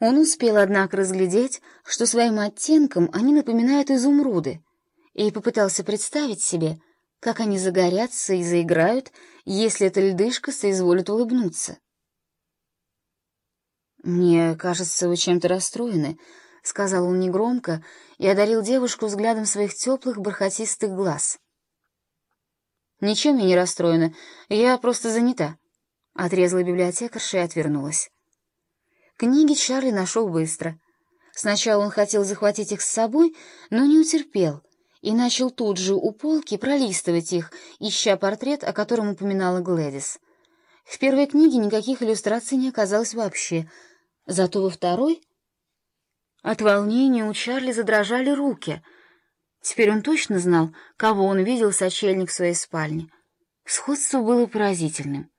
Он успел, однако, разглядеть, что своим оттенком они напоминают изумруды, и попытался представить себе, как они загорятся и заиграют, если эта льдышка соизволит улыбнуться. «Мне кажется, вы чем-то расстроены», — сказал он негромко и одарил девушку взглядом своих теплых бархатистых глаз. «Ничем я не расстроена, я просто занята», — отрезала библиотекарша и отвернулась. Книги Чарли нашел быстро. Сначала он хотел захватить их с собой, но не утерпел и начал тут же у полки пролистывать их, ища портрет, о котором упоминала Глэдис. В первой книге никаких иллюстраций не оказалось вообще, зато во второй... От волнения у Чарли задрожали руки. Теперь он точно знал, кого он видел сочельник в своей спальне. Сходство было поразительным.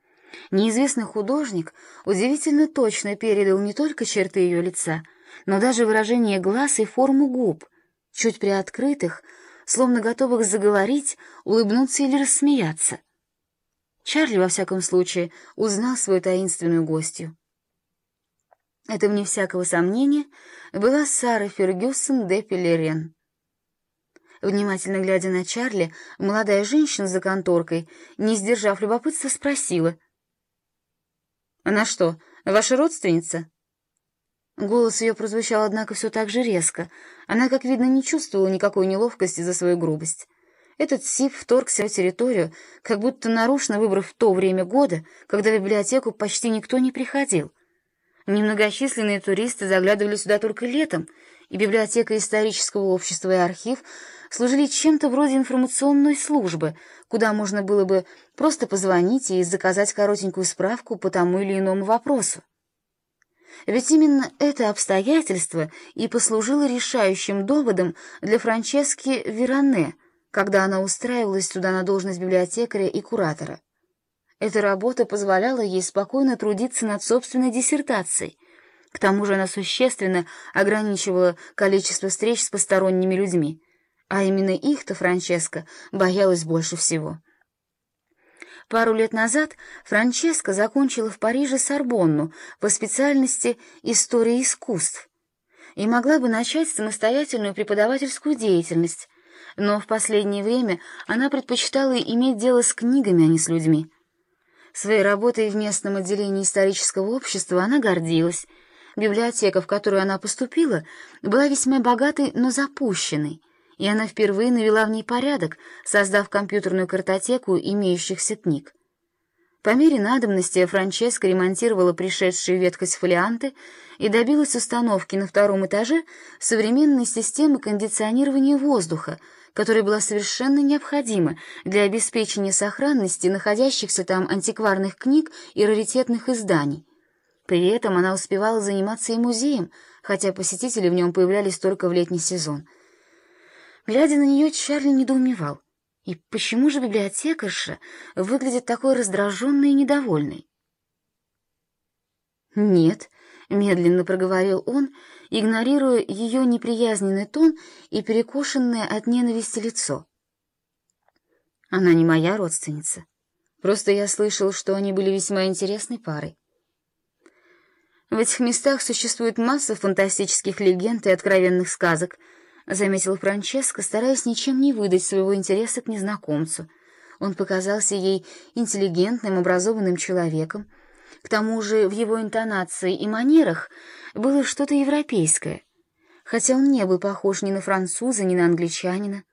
Неизвестный художник удивительно точно передал не только черты ее лица, но даже выражение глаз и форму губ, чуть приоткрытых, словно готовых заговорить, улыбнуться или рассмеяться. Чарли, во всяком случае, узнал свою таинственную гостью. Это, вне всякого сомнения, была Сара Фергюсон де Пелерен. Внимательно глядя на Чарли, молодая женщина за конторкой, не сдержав любопытства, спросила. «Она что, ваша родственница?» Голос ее прозвучал, однако, все так же резко. Она, как видно, не чувствовала никакой неловкости за свою грубость. Этот сип вторгся в территорию, как будто нарочно выбрав то время года, когда в библиотеку почти никто не приходил. Немногочисленные туристы заглядывали сюда только летом, и библиотека исторического общества и архив служили чем-то вроде информационной службы, куда можно было бы просто позвонить и заказать коротенькую справку по тому или иному вопросу. Ведь именно это обстоятельство и послужило решающим доводом для Франчески Вероне, когда она устраивалась туда на должность библиотекаря и куратора. Эта работа позволяла ей спокойно трудиться над собственной диссертацией. К тому же она существенно ограничивала количество встреч с посторонними людьми, а именно их-то Франческа боялась больше всего. Пару лет назад Франческа закончила в Париже Сорбонну по специальности «История искусств» и могла бы начать самостоятельную преподавательскую деятельность, но в последнее время она предпочитала иметь дело с книгами, а не с людьми. Своей работой в местном отделении исторического общества она гордилась. Библиотека, в которую она поступила, была весьма богатой, но запущенной — и она впервые навела в ней порядок, создав компьютерную картотеку имеющихся книг. По мере надобности Франческа ремонтировала пришедшие ветхость фолианты и добилась установки на втором этаже современной системы кондиционирования воздуха, которая была совершенно необходима для обеспечения сохранности находящихся там антикварных книг и раритетных изданий. При этом она успевала заниматься и музеем, хотя посетители в нем появлялись только в летний сезон — Глядя на нее, Чарли недоумевал. И почему же библиотекарша выглядит такой раздраженной и недовольной? «Нет», — медленно проговорил он, игнорируя ее неприязненный тон и перекошенное от ненависти лицо. «Она не моя родственница. Просто я слышал, что они были весьма интересной парой. В этих местах существует масса фантастических легенд и откровенных сказок —— заметил Франческо, стараясь ничем не выдать своего интереса к незнакомцу. Он показался ей интеллигентным, образованным человеком. К тому же в его интонации и манерах было что-то европейское, хотя он не был похож ни на француза, ни на англичанина.